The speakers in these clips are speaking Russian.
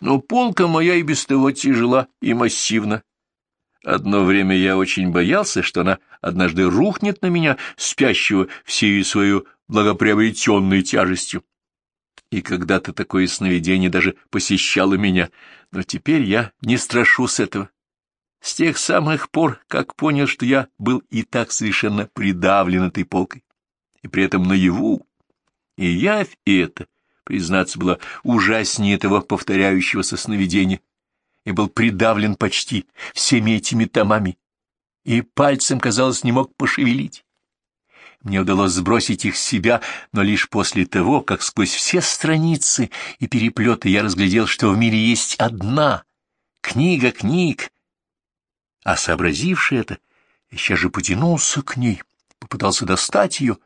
но полка моя и без того тяжела и массивна. Одно время я очень боялся, что она однажды рухнет на меня, спящего всею свою благоприобретенной тяжестью. И когда-то такое сновидение даже посещало меня, но теперь я не страшусь этого. С тех самых пор, как понял, что я был и так совершенно придавлен этой полкой, и при этом наяву, и явь это, признаться, было ужаснее этого повторяющегося сновидения, и был придавлен почти всеми этими томами, и пальцем, казалось, не мог пошевелить. Мне удалось сбросить их с себя, но лишь после того, как сквозь все страницы и переплеты я разглядел, что в мире есть одна книга книг. А сообразивший это, еще же потянулся к ней, попытался достать ее.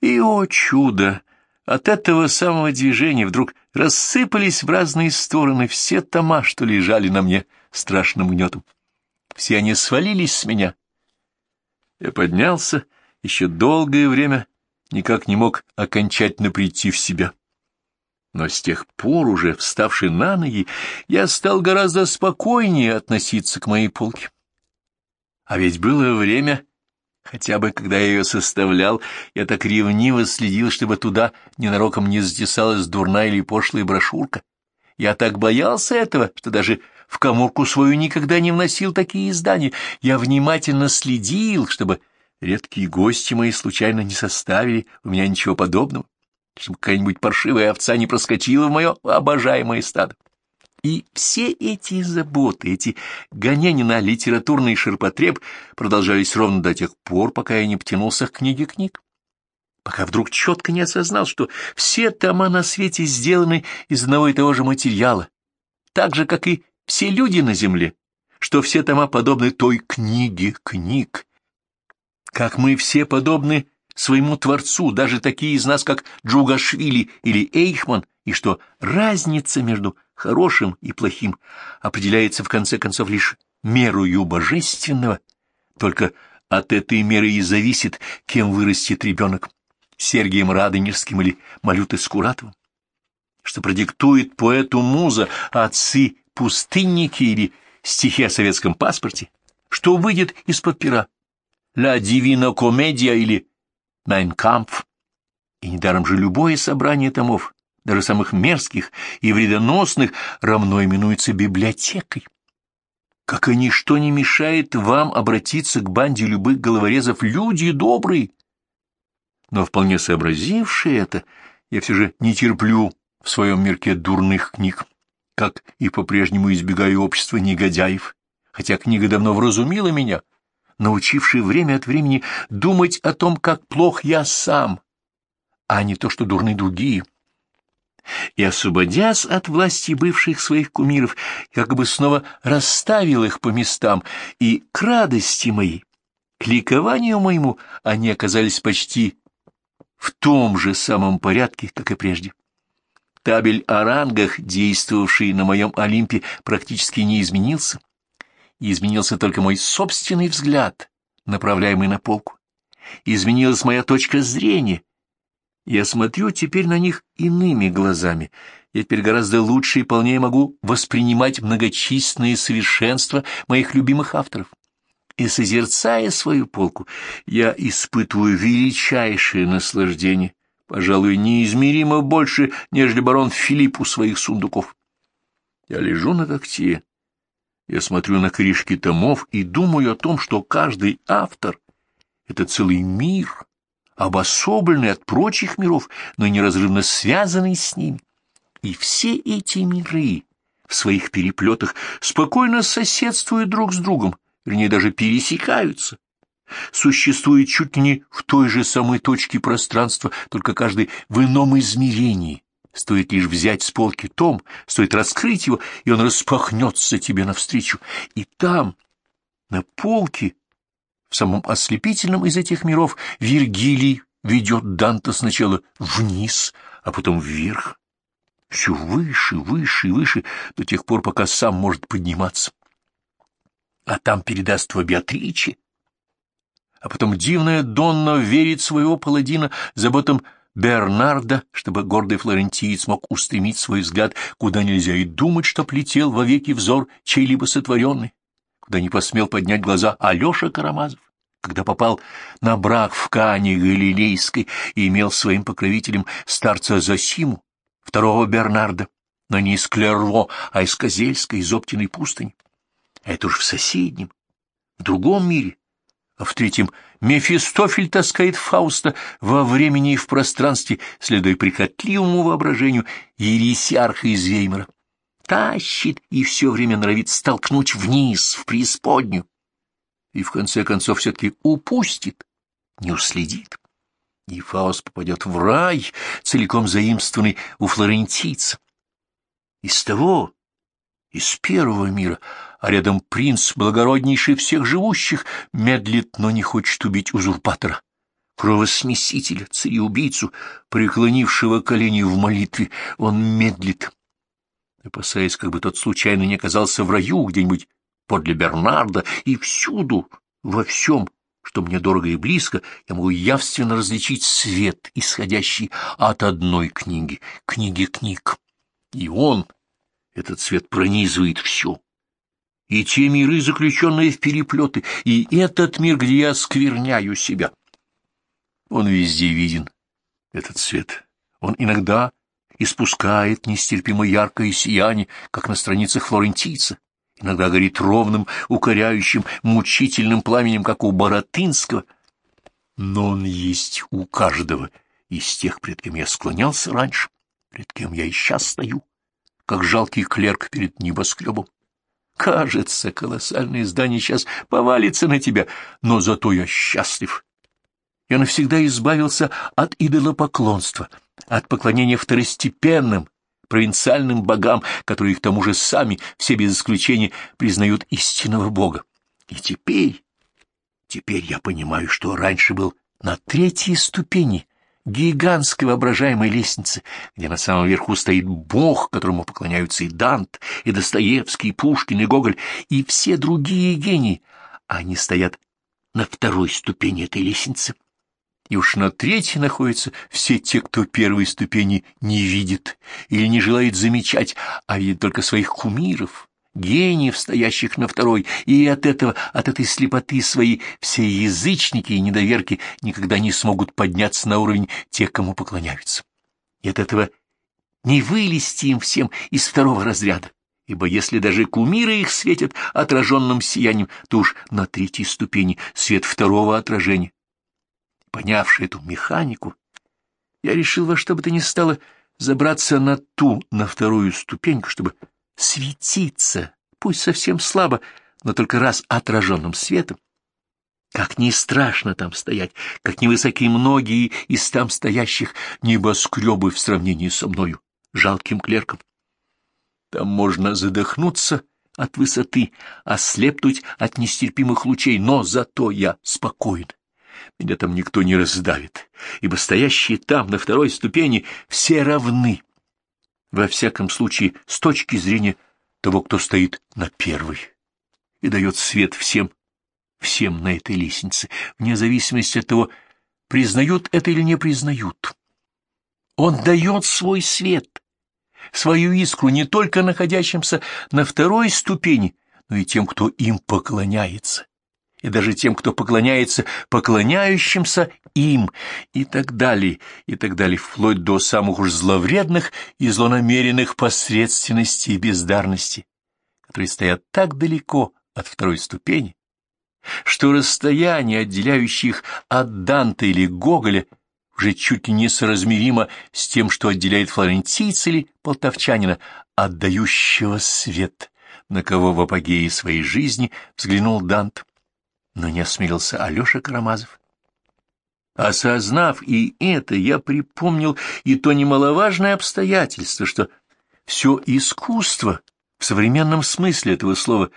И, о чудо! От этого самого движения вдруг рассыпались в разные стороны все тома, что лежали на мне страшным гнетом. Все они свалились с меня. Я поднялся еще долгое время никак не мог окончательно прийти в себя. Но с тех пор, уже вставший на ноги, я стал гораздо спокойнее относиться к моей полке. А ведь было время, хотя бы когда я ее составлял, я так ревниво следил, чтобы туда ненароком не затесалась дурная или пошлая брошюрка. Я так боялся этого, что даже в коморку свою никогда не вносил такие издания. Я внимательно следил, чтобы Редкие гости мои случайно не составили у меня ничего подобного, чтобы какая-нибудь паршивая овца не проскочила в мое обожаемое стадо. И все эти заботы, эти гонения на литературный ширпотреб продолжались ровно до тех пор, пока я не потянулся к книге книг. Пока вдруг четко не осознал, что все тома на свете сделаны из одного и того же материала, так же, как и все люди на земле, что все тома подобны той книге книг, как мы все подобны своему Творцу, даже такие из нас, как Джугашвили или Эйхман, и что разница между хорошим и плохим определяется в конце концов лишь мерою божественного, только от этой меры и зависит, кем вырастет ребенок, Сергием Радонежским или Малютой Скуратовым, что продиктует поэту муза, отцы-пустынники или стихи о советском паспорте, что выйдет из-под пера, «Ла Дивина Комедия» или «Майнкампф». И недаром же любое собрание томов, даже самых мерзких и вредоносных, равно именуется библиотекой. Как и ничто не мешает вам обратиться к банде любых головорезов, люди добрые. Но вполне сообразившие это, я все же не терплю в своем мирке дурных книг, как и по-прежнему избегаю общества негодяев, хотя книга давно вразумила меня, научивший время от времени думать о том, как плох я сам, а не то, что дурны другие. И, освободясь от власти бывших своих кумиров, как бы снова расставил их по местам, и к радости моей, к ликованию моему, они оказались почти в том же самом порядке, как и прежде. Табель о рангах, действовавший на моем Олимпе, практически не изменился и изменился только мой собственный взгляд, направляемый на полку. Изменилась моя точка зрения. Я смотрю теперь на них иными глазами. Я теперь гораздо лучше и полнее могу воспринимать многочисленные совершенства моих любимых авторов. И, созерцая свою полку, я испытываю величайшее наслаждение, пожалуй, неизмеримо больше, нежели барон Филипп у своих сундуков. Я лежу на когте, я смотрю на крышки томов и думаю о том, что каждый автор — это целый мир, обособленный от прочих миров, но неразрывно связанный с ним. И все эти миры в своих переплетах спокойно соседствуют друг с другом, вернее, даже пересекаются. Существуют чуть ли не в той же самой точке пространства, только каждый в ином измерении, Стоит лишь взять с полки том, стоит раскрыть его, и он распахнется тебе навстречу. И там, на полке, в самом ослепительном из этих миров, Вергилий ведет Данта сначала вниз, а потом вверх, все выше, выше и выше, до тех пор, пока сам может подниматься. А там передаст Беатриче, а потом дивная Донна верит своего паладина заботам Бернарда, чтобы гордый флорентиец мог устремить свой взгляд, куда нельзя и думать, что плетел вовеки взор чей-либо сотворенный, куда не посмел поднять глаза Алеша Карамазов, когда попал на брак в Кане Галилейской и имел своим покровителем старца Засиму, второго Бернарда, но не из Клерво, а из Козельской, из Оптиной пустыни. А это уж в соседнем, в другом мире, а в третьем Мефистофель таскает Фауста во времени и в пространстве, следуя прихотливому воображению ересиарха из Веймара. Тащит и все время норовит столкнуть вниз, в преисподнюю. И в конце концов все-таки упустит, не уследит. И Фауст попадет в рай, целиком заимствованный у флорентийца. Из того, из первого мира, а рядом принц, благороднейший всех живущих, медлит, но не хочет убить узурпатора, кровосмесителя, цареубийцу, преклонившего колени в молитве. Он медлит, опасаясь, как бы тот случайно не оказался в раю где-нибудь подле Бернарда, и всюду, во всем, что мне дорого и близко, я могу явственно различить свет, исходящий от одной книги, книги книг. И он, этот свет, пронизывает все и те миры, заключенные в переплеты, и этот мир, где я скверняю себя. Он везде виден, этот свет. Он иногда испускает нестерпимо яркое сияние, как на страницах флорентийца, иногда горит ровным, укоряющим, мучительным пламенем, как у Баратынского. Но он есть у каждого из тех, пред кем я склонялся раньше, пред кем я и сейчас стою, как жалкий клерк перед небоскребом. Кажется, колоссальное здание сейчас повалится на тебя, но зато я счастлив. Я навсегда избавился от идолопоклонства, от поклонения второстепенным, провинциальным богам, которые к тому же сами, все без исключения, признают истинного бога. И теперь, теперь я понимаю, что раньше был на третьей ступени гигантской воображаемой лестницы, где на самом верху стоит Бог, которому поклоняются и Дант, и Достоевский, и Пушкин, и Гоголь, и все другие гении. Они стоят на второй ступени этой лестницы. И уж на третьей находятся все те, кто первой ступени не видит или не желает замечать, а видит только своих кумиров, гениев, стоящих на второй, и от этого, от этой слепоты свои все язычники и недоверки никогда не смогут подняться на уровень тех, кому поклоняются. И от этого не вылезти им всем из второго разряда, ибо если даже кумиры их светят отраженным сиянием, то уж на третьей ступени свет второго отражения. Понявши эту механику, я решил во что бы то ни стало забраться на ту, на вторую ступеньку, чтобы светиться, пусть совсем слабо, но только раз отраженным светом. Как не страшно там стоять, как невысоки многие из там стоящих небоскребы в сравнении со мною, жалким клерком. Там можно задохнуться от высоты, ослепнуть от нестерпимых лучей, но зато я спокоен. Меня там никто не раздавит, ибо стоящие там, на второй ступени, все равны во всяком случае, с точки зрения того, кто стоит на первой и дает свет всем, всем на этой лестнице, вне зависимости от того, признают это или не признают. Он дает свой свет, свою искру не только находящимся на второй ступени, но и тем, кто им поклоняется и даже тем, кто поклоняется поклоняющимся им, и так далее, и так далее, вплоть до самых уж зловредных и злонамеренных посредственностей и бездарности, которые стоят так далеко от второй ступени, что расстояние, отделяющее их от Данте или Гоголя, уже чуть ли не соразмеримо с тем, что отделяет флорентийца или полтовчанина, отдающего свет, на кого в апогее своей жизни взглянул Дант но не осмелился Алеша Карамазов. Осознав и это, я припомнил и то немаловажное обстоятельство, что все искусство в современном смысле этого слова,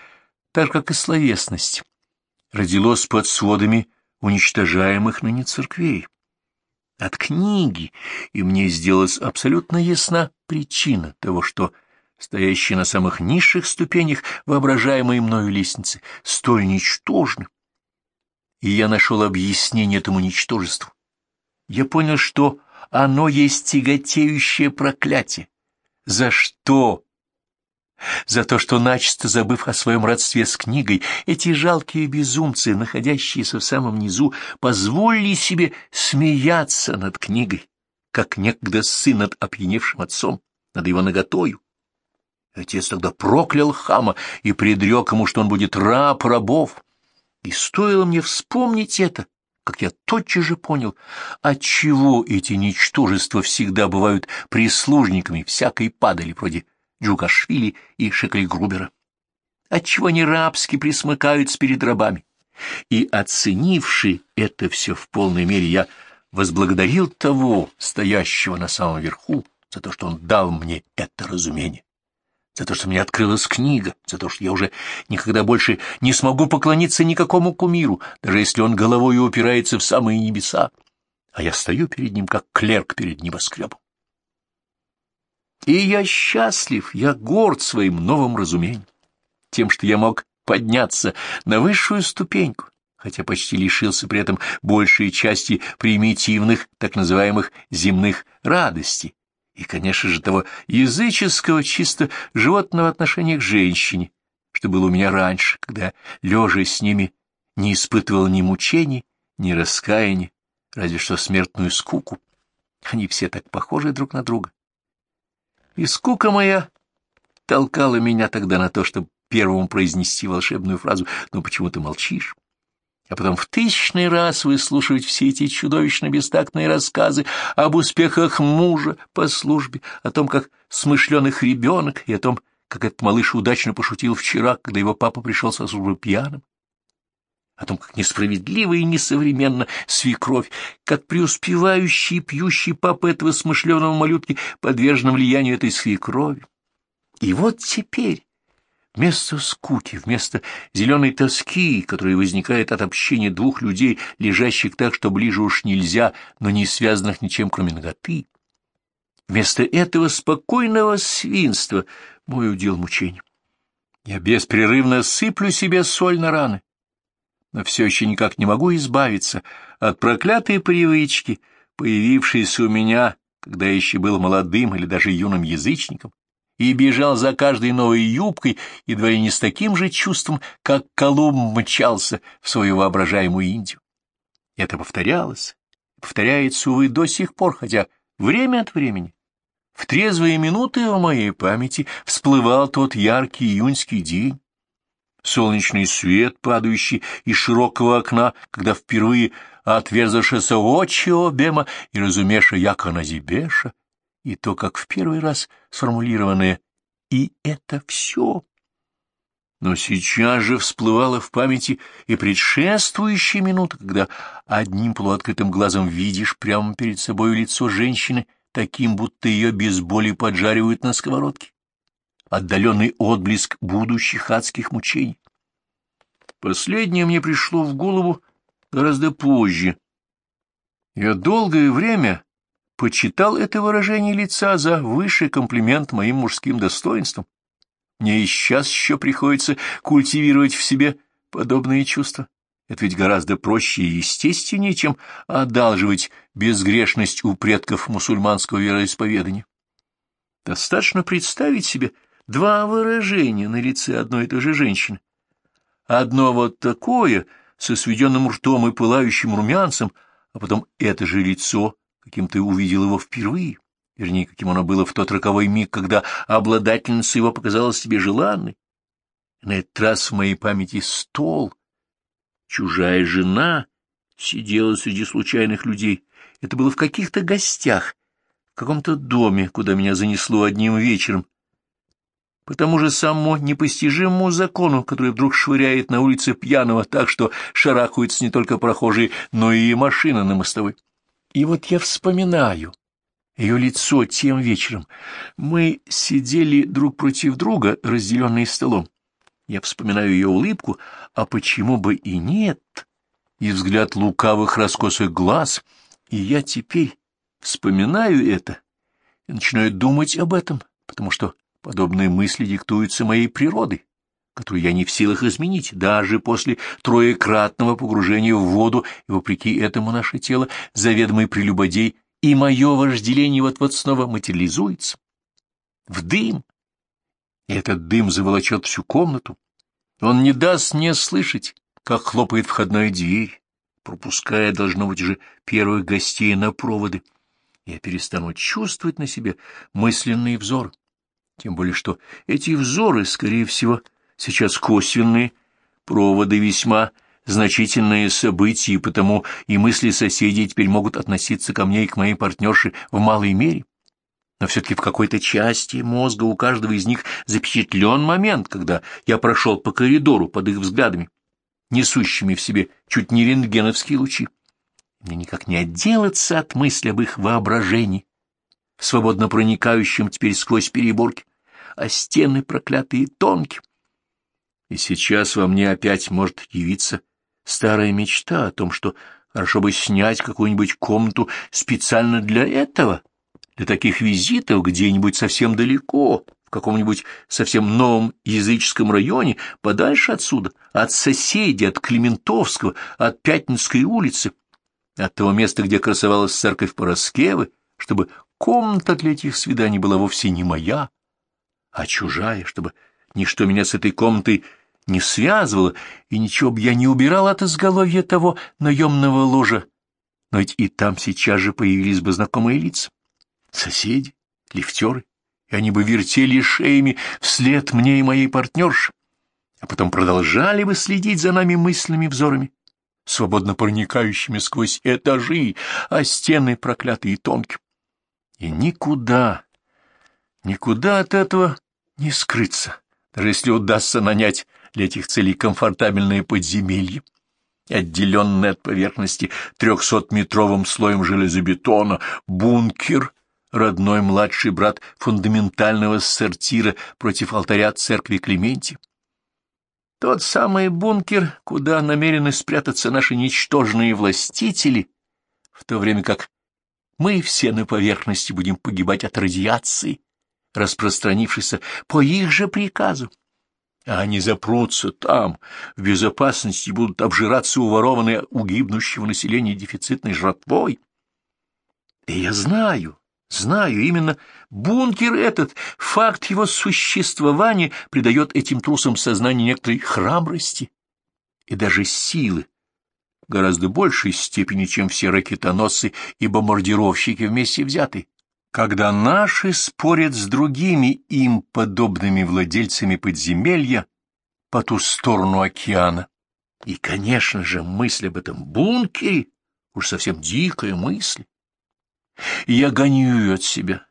так как и словесность, родилось под сводами уничтожаемых ныне церквей. От книги, и мне сделалась абсолютно ясна причина того, что стоящие на самых низших ступенях воображаемой мною лестницы столь ничтожны, и я нашел объяснение этому ничтожеству. Я понял, что оно есть тяготеющее проклятие. За что? За то, что, начисто забыв о своем родстве с книгой, эти жалкие безумцы, находящиеся в самом низу, позволили себе смеяться над книгой, как некогда сын над опьяневшим отцом, над его наготою. Отец тогда проклял хама и предрек ему, что он будет раб рабов. И стоило мне вспомнить это, как я тотчас же понял, отчего эти ничтожества всегда бывают прислужниками всякой падали вроде Джукашвили и Шеклигрубера. Отчего они рабски присмыкаются перед рабами. И, оценивший это все в полной мере, я возблагодарил того, стоящего на самом верху, за то, что он дал мне это разумение за то, что мне открылась книга, за то, что я уже никогда больше не смогу поклониться никакому кумиру, даже если он головой упирается в самые небеса, а я стою перед ним, как клерк перед небоскребом. И я счастлив, я горд своим новым разумением, тем, что я мог подняться на высшую ступеньку, хотя почти лишился при этом большей части примитивных, так называемых земных радостей, и, конечно же, того языческого, чисто животного отношения к женщине, что было у меня раньше, когда, лежа с ними, не испытывал ни мучений, ни раскаяния, разве что смертную скуку. Они все так похожи друг на друга. И скука моя толкала меня тогда на то, чтобы первому произнести волшебную фразу «Ну почему ты молчишь?» А потом в тысячный раз выслушивать все эти чудовищно бестактные рассказы об успехах мужа по службе, о том, как смышленых ребенок, и о том, как этот малыш удачно пошутил вчера, когда его папа пришел со службы пьяным, о том, как несправедливо и несовременно свекровь, как преуспевающий пьющий папа этого смышленого малютки подвержен влиянию этой свекрови. И вот теперь Вместо скуки, вместо зеленой тоски, которая возникает от общения двух людей, лежащих так, что ближе уж нельзя, но не связанных ничем, кроме ноготы, вместо этого спокойного свинства мой удел мучений. Я беспрерывно сыплю себе соль на раны, но все еще никак не могу избавиться от проклятой привычки, появившейся у меня, когда я еще был молодым или даже юным язычником, и бежал за каждой новой юбкой, едва ли не с таким же чувством, как Колумб мчался в свою воображаемую Индию. Это повторялось, повторяется, увы, до сих пор, хотя время от времени. В трезвые минуты в моей памяти всплывал тот яркий июньский день, солнечный свет, падающий из широкого окна, когда впервые отверзавшись очи обема и разумеша, яко назибеша, и то, как в первый раз сформулированное «и это все». Но сейчас же всплывала в памяти и предшествующая минута, когда одним полуоткрытым глазом видишь прямо перед собой лицо женщины, таким, будто ее без боли поджаривают на сковородке. Отдаленный отблеск будущих адских мучений. Последнее мне пришло в голову гораздо позже. Я долгое время почитал это выражение лица за высший комплимент моим мужским достоинствам. Мне и сейчас еще приходится культивировать в себе подобные чувства. Это ведь гораздо проще и естественнее, чем одалживать безгрешность у предков мусульманского вероисповедания. Достаточно представить себе два выражения на лице одной и той же женщины. Одно вот такое, со сведенным ртом и пылающим румянцем, а потом это же лицо каким ты увидел его впервые, вернее, каким оно было в тот роковой миг, когда обладательница его показалась тебе желанной. на этот раз в моей памяти стол. Чужая жена сидела среди случайных людей. Это было в каких-то гостях, в каком-то доме, куда меня занесло одним вечером. По тому же самому непостижимому закону, который вдруг швыряет на улице пьяного так, что шарахаются не только прохожие, но и машины на мостовой. И вот я вспоминаю ее лицо тем вечером. Мы сидели друг против друга, разделенные столом. Я вспоминаю ее улыбку, а почему бы и нет, и взгляд лукавых раскосых глаз, и я теперь вспоминаю это и начинаю думать об этом, потому что подобные мысли диктуются моей природой которую я не в силах изменить, даже после троекратного погружения в воду, и вопреки этому наше тело, заведомый прелюбодей, и мое вожделение вот-вот снова материализуется. В дым. И этот дым заволочет всю комнату. Он не даст мне слышать, как хлопает входная дверь, пропуская, должно быть, уже первых гостей на проводы. Я перестану чувствовать на себе мысленные взоры. Тем более, что эти взоры, скорее всего, сейчас косвенные, проводы весьма значительные события, и потому и мысли соседей теперь могут относиться ко мне и к моей партнерше в малой мере. Но все-таки в какой-то части мозга у каждого из них запечатлен момент, когда я прошел по коридору под их взглядами, несущими в себе чуть не рентгеновские лучи. Мне никак не отделаться от мысли об их воображении, свободно проникающем теперь сквозь переборки, а стены проклятые тонкие. И сейчас во мне опять может явиться старая мечта о том, что хорошо бы снять какую-нибудь комнату специально для этого, для таких визитов где-нибудь совсем далеко, в каком-нибудь совсем новом языческом районе, подальше отсюда, от соседей, от Клементовского, от Пятницкой улицы, от того места, где красовалась церковь Пороскевы, чтобы комната для этих свиданий была вовсе не моя, а чужая, чтобы ничто меня с этой комнатой не связывало, и ничего бы я не убирал от изголовья того наемного ложа, но ведь и там сейчас же появились бы знакомые лица, соседи, лифтеры, и они бы вертели шеями вслед мне и моей партнерше, а потом продолжали бы следить за нами мысленными взорами, свободно проникающими сквозь этажи, а стены проклятые и тонкие. И никуда, никуда от этого не скрыться, даже если удастся нанять для этих целей комфортабельное подземелье, отделенное от поверхности трехсотметровым слоем железобетона, бункер, родной младший брат фундаментального сортира против алтаря церкви Клементи. Тот самый бункер, куда намерены спрятаться наши ничтожные властители, в то время как мы все на поверхности будем погибать от радиации, распространившейся по их же приказу. А они запрутся там, в безопасности, будут обжираться уворованные у гибнущего населения дефицитной жратвой. И я знаю, знаю, именно бункер этот, факт его существования придает этим трусам сознание некоторой храбрости и даже силы, гораздо большей степени, чем все ракетоносцы и бомбардировщики вместе взятые. Когда наши спорят с другими им подобными владельцами подземелья по ту сторону океана. И, конечно же, мысль об этом бункере уж совсем дикая мысль. Я гоню ее от себя.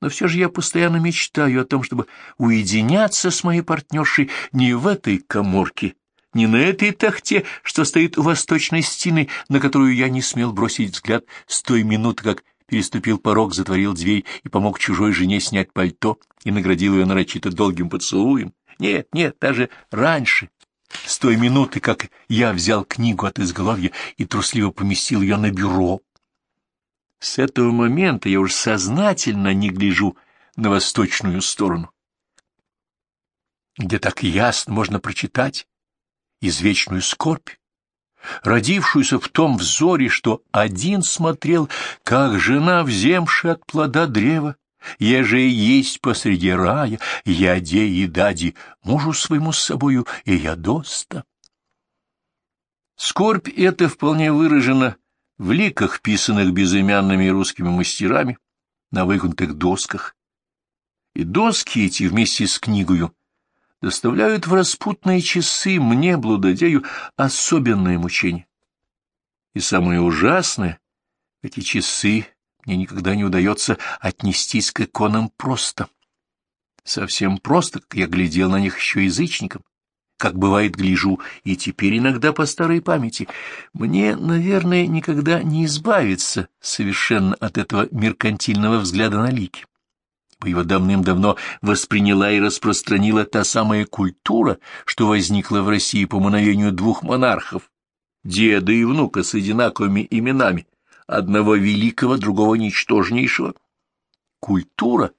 Но все же я постоянно мечтаю о том, чтобы уединяться с моей партнершей не в этой коморке, не на этой тахте, что стоит у восточной стены, на которую я не смел бросить взгляд с той минуты, как переступил порог, затворил дверь и помог чужой жене снять пальто и наградил ее нарочито долгим поцелуем. Нет, нет, даже раньше, с той минуты, как я взял книгу от изголовья и трусливо поместил ее на бюро. С этого момента я уж сознательно не гляжу на восточную сторону, где так ясно можно прочитать извечную скорбь, родившуюся в том взоре, что один смотрел, как жена, вземшая от плода древа, еже есть посреди рая, яде и дади, мужу своему с собою и я доста. Скорбь эта вполне выражена в ликах, писанных безымянными русскими мастерами на выгнутых досках. И доски эти вместе с книгою доставляют в распутные часы мне, блудодею, особенное мучение. И самое ужасное, эти часы мне никогда не удается отнестись к иконам просто. Совсем просто, как я глядел на них еще язычником, как бывает гляжу, и теперь иногда по старой памяти. Мне, наверное, никогда не избавиться совершенно от этого меркантильного взгляда на лики его давным-давно восприняла и распространила та самая культура, что возникла в России по мановению двух монархов, деда и внука с одинаковыми именами, одного великого, другого ничтожнейшего. Культура,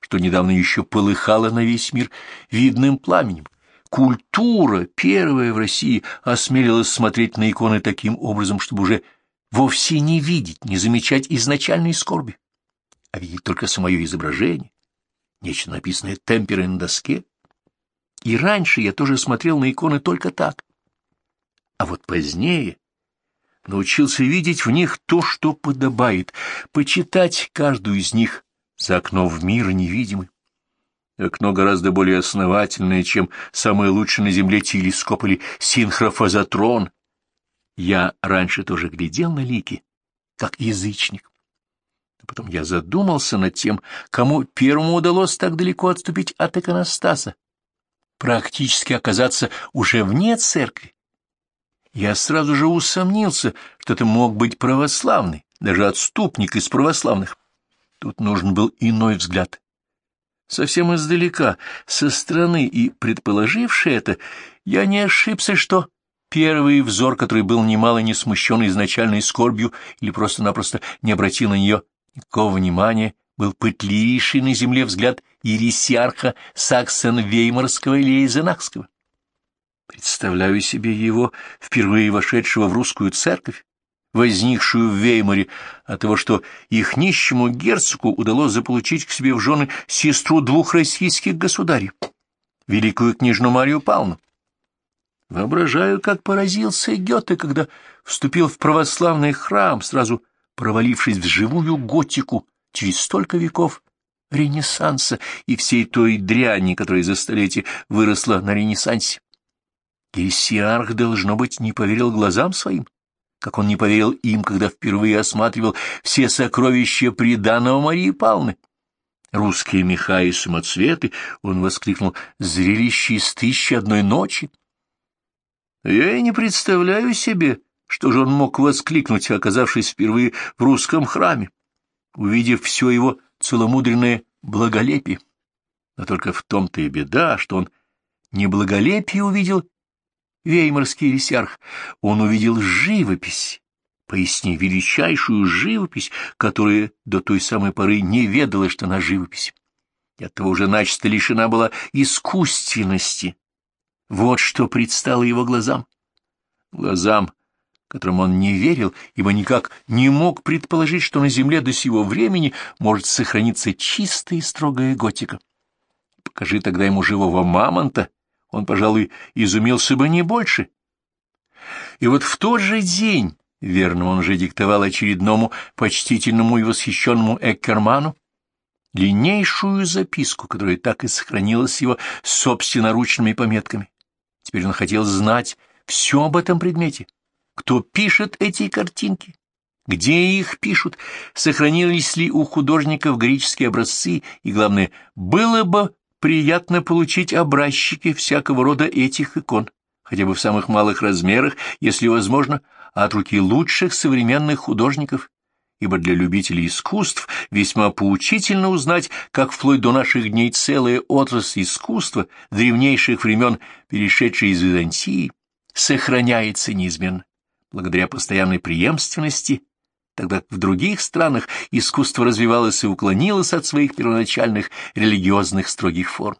что недавно еще полыхала на весь мир видным пламенем. Культура, первая в России, осмелилась смотреть на иконы таким образом, чтобы уже вовсе не видеть, не замечать изначальной скорби, а видеть только самое изображение, нечто написанное темперой на доске. И раньше я тоже смотрел на иконы только так. А вот позднее научился видеть в них то, что подобает, почитать каждую из них за окно в мир невидимый. Окно гораздо более основательное, чем самый лучший на Земле телескоп или синхрофазотрон. Я раньше тоже глядел на лики, как язычник. Потом я задумался над тем, кому первому удалось так далеко отступить от иконостаса, практически оказаться уже вне церкви. Я сразу же усомнился, что это мог быть православный, даже отступник из православных. Тут нужен был иной взгляд, совсем издалека, со стороны, и, предположивши это, я не ошибся, что первый взор, который был немало не смущен изначальной скорбью или просто-напросто не обратил на нее никакого внимания, был пытливейший на земле взгляд ересиарха Саксен-Веймарского или Эйзенахского. Представляю себе его, впервые вошедшего в русскую церковь, возникшую в Веймаре от того, что их нищему герцогу удалось заполучить к себе в жены сестру двух российских государей, великую княжну Марию Павловну. Воображаю, как поразился Гёте, когда вступил в православный храм, сразу провалившись в живую готику через столько веков Ренессанса и всей той дряни, которая за столетие выросла на Ренессансе. Гессиарх, должно быть, не поверил глазам своим как он не поверил им, когда впервые осматривал все сокровища приданого Марии Павловны. Русские меха и самоцветы, он воскликнул, зрелище из тысячи одной ночи. Я и не представляю себе, что же он мог воскликнуть, оказавшись впервые в русском храме, увидев все его целомудренное благолепие. Но только в том-то и беда, что он не благолепие увидел веймарский ресярх, он увидел живопись, поясни, величайшую живопись, которая до той самой поры не ведала, что она живопись. И оттого уже начисто лишена была искусственности. Вот что предстало его глазам. Глазам, которым он не верил, ибо никак не мог предположить, что на земле до сего времени может сохраниться чистая и строгая готика. Покажи тогда ему живого мамонта, он, пожалуй, изумился бы не больше. И вот в тот же день, верно, он же диктовал очередному почтительному и восхищенному Эккерману, длиннейшую записку, которая так и сохранилась его собственноручными пометками. Теперь он хотел знать все об этом предмете. Кто пишет эти картинки? Где их пишут? Сохранились ли у художников греческие образцы? И, главное, было бы приятно получить образчики всякого рода этих икон, хотя бы в самых малых размерах, если возможно, от руки лучших современных художников, ибо для любителей искусств весьма поучительно узнать, как вплоть до наших дней целая отрасль искусства древнейших времен, перешедшая из Византии, сохраняется неизменно, благодаря постоянной преемственности тогда в других странах искусство развивалось и уклонилось от своих первоначальных религиозных строгих форм.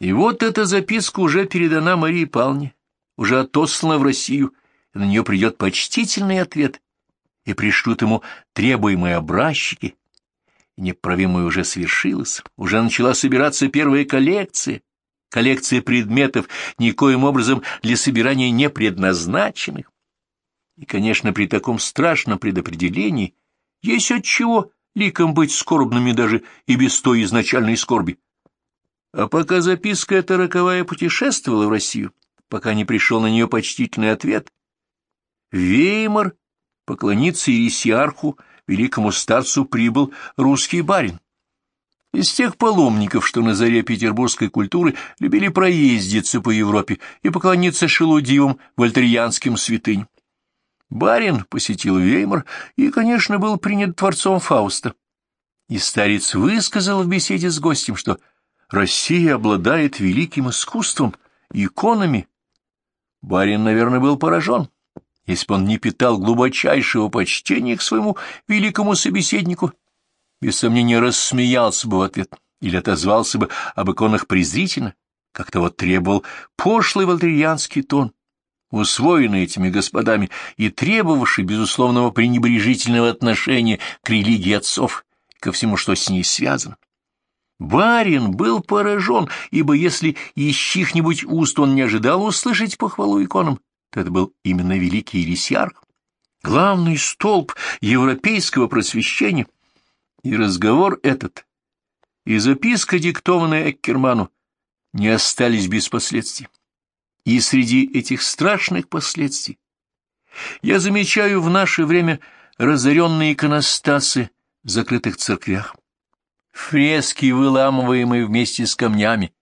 И вот эта записка уже передана Марии Павловне, уже отослана в Россию, и на нее придет почтительный ответ, и пришлют ему требуемые образчики. Неправимое уже свершилось, уже начала собираться первая коллекция, коллекция предметов, никоим образом для собирания не предназначенных. И, конечно, при таком страшном предопределении есть от чего ликом быть скорбными даже и без той изначальной скорби. А пока записка эта роковая путешествовала в Россию, пока не пришел на нее почтительный ответ, Веймар поклониться Ирисиарху, великому старцу, прибыл русский барин. Из тех паломников, что на заре петербургской культуры любили проездиться по Европе и поклониться шелудивым вольтерьянским святыням. Барин посетил Веймар и, конечно, был принят творцом Фауста. И старец высказал в беседе с гостем, что Россия обладает великим искусством, иконами. Барин, наверное, был поражен, если бы он не питал глубочайшего почтения к своему великому собеседнику. Без сомнения, рассмеялся бы в ответ или отозвался бы об иконах презрительно, как того требовал пошлый валтерианский тон усвоенный этими господами и требовавший безусловного пренебрежительного отношения к религии отцов, ко всему, что с ней связано. Барин был поражен, ибо если из чьих-нибудь уст он не ожидал услышать похвалу иконам, то это был именно великий Ирисиарх, главный столб европейского просвещения. И разговор этот, и записка, диктованная Эккерману, не остались без последствий. И среди этих страшных последствий я замечаю в наше время разоренные иконостасы в закрытых церквях, фрески, выламываемые вместе с камнями,